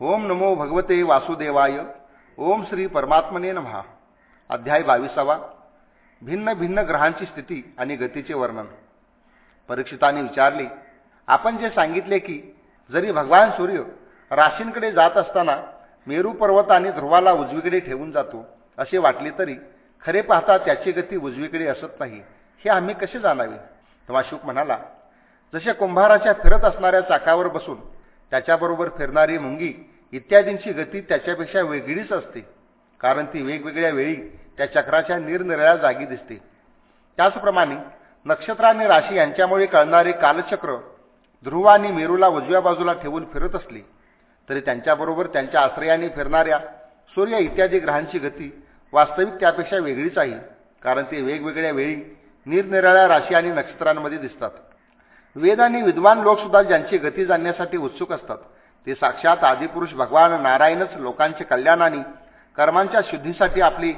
ओम नमो भगवते वासुदेवाय. ओम श्री परमात्मने नमहा. अध्याय बावीसावा. भिन्न भिन्न ग्रहांची स्थिती आणि गतीचे वर्णन. परीक्षिताने विचारले आपण जे सांगितले की जरी भगवान सूर्य राशींकडे जात असताना मेरू पर्वत आणि ध्रुवाला उजवीकडे ठेवून जातो असे वाटले तरी खरे पाहता त्याची गती उजवीकडे असत नाही हे आम्ही कसे जाणावे? तेव्हा शुक म्हणाला जसे कुंभाराच्या फिरत असणाऱ्या चाकावर बसून त्याच्याबरोबर फिरणारी मुंगी इत्यादींची गती त्याच्यापेक्षा वेगळीच असते. कारण ती वेगवेगळ्या वेळी त्या चक्राच्या निरनिराळ्या जागी दिसते. त्याचप्रमाणे नक्षत्र आणि राशी यांच्यामुळे कळणारे कालचक्र ध्रुव आणि मेरूला उजव्या बाजूला ठेवून फिरत असले तरी त्यांच्याबरोबर त्यांच्या आश्रयाने फिरणाऱ्या सूर्य इत्यादी ग्रहांची गती वास्तविक त्यापेक्षा वेगळीच आहे कारण ते वेगवेगळ्या वेळी निरनिराळ्या राशी आणि नक्षत्रांमध्ये दिसतात. वेद आणि विद्वान लोकसुद्धा ज्यांची गती जाणण्यासाठी उत्सुक असतात ते साक्षात आदिपुरुष भगवान नारायणच लोकांचे कल्याण आणि कर्मांच्या शुद्धीसाठी आपली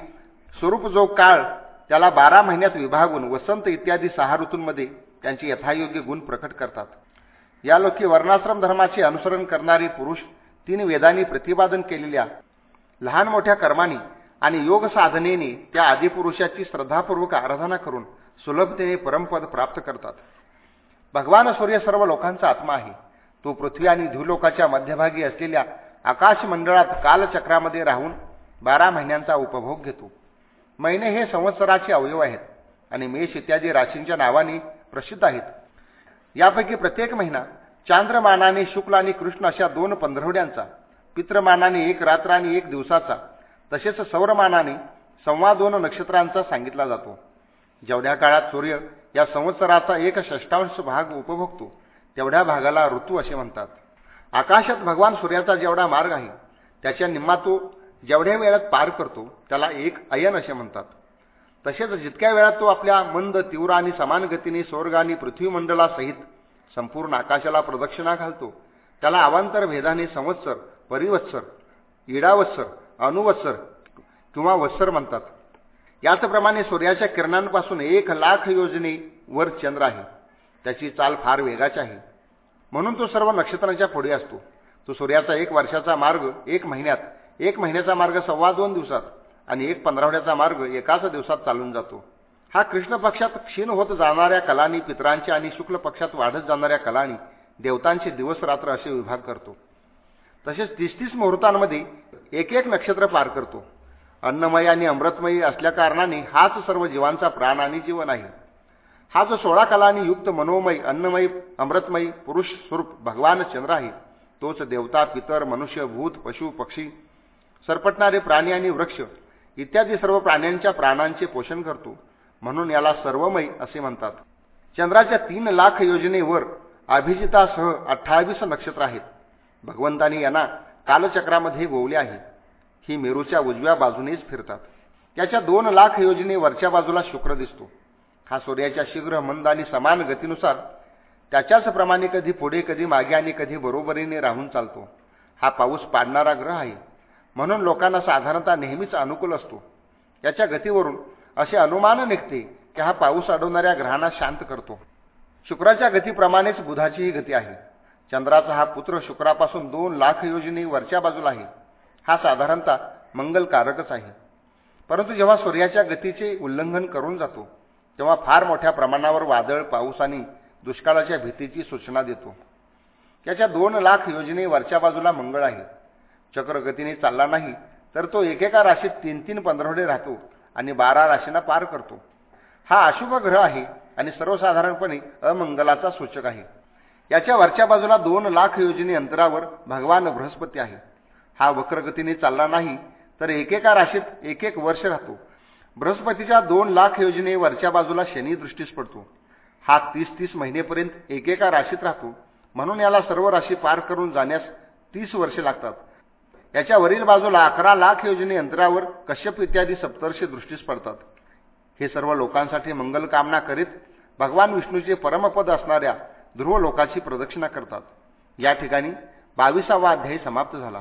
स्वरूप जो काळ त्याला बारा महिन्यात विभागून वसंत इत्यादी सहा ऋतूंमध्ये त्यांचे यथायोग्य गुण प्रकट करतात. या लोकी वर्णाश्रम धर्माचे अनुसरण करणारे पुरुष तीन वेदांनी प्रतिपादन केलेल्या लहान मोठ्या कर्माने आणि योग साधनेने त्या आदिपुरुषाची श्रद्धापूर्वक आराधना करून सुलभतेने परमपद प्राप्त करतात. भगवान सूर्य सर्व लोकांचा आत्मा आहे. तो पृथ्वी आणि धूलोकाच्या मध्यभागी असलेल्या आकाश मंडळात कालचक्रामध्ये राहून बारा महिन्यांचा उपभोग घेतो. महिने हे संवत्सराचे अवयव आहेत आणि मेष इत्यादी राशींच्या नावाने प्रसिद्ध आहेत. यापैकी प्रत्येक महिना चांद्रमानाने शुक्ल आणि कृष्ण अशा दोन पंधरवड्यांचा पित्रमानाने एक रात्र आणि एक दिवसाचा तसेच सौरमानाने संवा दोन नक्षत्रांचा सांगितला जातो. जेवढ्या काळात सूर्य या संवत्सराचा एक षष्टांश भाग उपभोगतो. तेवढ्या भागाला ऋतू असे म्हणतात. आकाशात भगवान सूर्याचा जेवढा मार्ग आहे त्याच्या निम्मा तो जेवढ्या वेळात पार करतो त्याला एक अयन असे म्हणतात. तसेच जितक्या वेळात तो आपल्या मंद तीव्र आणि समान गतीने स्वर्ग आणि पृथ्वीमंडळासहित संपूर्ण आकाशाला प्रदक्षिणा घालतो त्याला अवांतर भेदाने संवत्सर परिवत्सर इडावत्सर अनुवत्सर किंवा वत्सर म्हणतात. याचप्रमाणे सूर्याच्या किरणांपासून एक लाख योजनेवर चंद्र आहे. त्याची चाल फार वेगाची आहे. म्हणून तो सर्व नक्षत्रांच्या पुढे असतो. तो सूर्याचा एक वर्षाचा मार्ग एक महिन्यात एक महिन्याचा मार्ग सव्वा दोन दिवसात आणि एक पंधरावड्याचा मार्ग एकाच दिवसात चालून जातो. हा कृष्ण पक्षात क्षीण होत जाणाऱ्या कलांनी पित्रांच्या आणि शुक्ल पक्षात वाढत जाणाऱ्या कलांनी देवतांचे दिवस रात्र असे विभाग करतो. तसेच तीस तीस मुहूर्तांमध्ये एक एक नक्षत्र पार करतो. अन्नमयी आणि अमृतमयी असल्याकारणाने हाच सर्व जीवांचा प्राण आणि जीवन आहे. हा जो सोळा कलांनी युक्त मनोमयी अन्नमयी अमृतमयी पुरुष स्वरूप भगवान चंद्र आहे तोच देवता पितर मनुष्य भूत पशु पक्षी सरपटणारे प्राणी आणि वृक्ष इत्यादी सर्व प्राण्यांच्या प्राणांचे पोषण करतो. म्हणून याला सर्वमयी असे म्हणतात. चंद्राच्या तीन लाख योजनेवर अभिजितासह अठ्ठावीस नक्षत्र आहेत. भगवंतानी यांना कालचक्रामध्ये गोवले आहे. ही मेरूच्या उजव्या बाजूनेच फिरतात. त्याच्या दोन लाख योजने वरच्या बाजूला शुक्र दिसतो. हा सूर्याच्या शीघ्र मंद आणि समान गतीनुसार त्याच्याच प्रमाणे कधी पुढे कधी मागे आणि कधी बरोबरीने राहून चालतो. हा पाऊस पाडणारा ग्रह आहे. म्हणून लोकांना साधारणतः नेहमीच अनुकूल असतो. याच्या गतीवरून असे अनुमान निघते की हा पाऊस अडवणाऱ्या ग्रहांना शांत करतो. शुक्राच्या गतीप्रमाणेच बुधाचीही गती आहे. चंद्राचा हा पुत्र शुक्रापासून दोन लाख योजने वरच्या बाजूला आहे. हा साधारणतः मंगलकारकच आहे. परंतु जेव्हा सूर्याच्या गतीचे उल्लंघन करून जातो तेव्हा फार मोठ्या प्रमाणावर वादळ पाऊस आणि दुष्काळाच्या भीतीची सूचना देतो. त्याच्या दोन लाख योजने वरच्या बाजूला मंगळ आहे. चक्रगतीने चालला नाही तर तो एकेका राशीत तीन तीन पंधरवडे राहतो आणि बारा राशींना पार करतो. हा अशुभ ग्रह आहे आणि सर्वसाधारणपणे अमंगलाचा सूचक आहे. याच्या वरच्या बाजूला दोन लाख योजने अंतरावर भगवान बृहस्पती आहे. हा वक्रगतीने चालला नाही तर एकेका राशीत एक एक वर्ष राहतो. बृहस्पतीच्या दोन लाख योजने वरच्या बाजूला शनी दृष्टीस पडतो. हा तीस तीस महिनेपर्यंत एकेका राशीत राहतो. म्हणून याला सर्व राशी पार करून जाण्यास तीस वर्षे लागतात. याच्या वरील बाजूला अकरा लाख योजने अंतरावर कश्यप इत्यादी सप्तर्षी दृष्टीस पडतात. हे सर्व लोकांसाठी मंगल कामना करीत भगवान विष्णूचे परमपद असणाऱ्या ध्रुव लोकाची प्रदक्षिणा करतात. या ठिकाणी बावीसावा अध्यायी समाप्त झाला.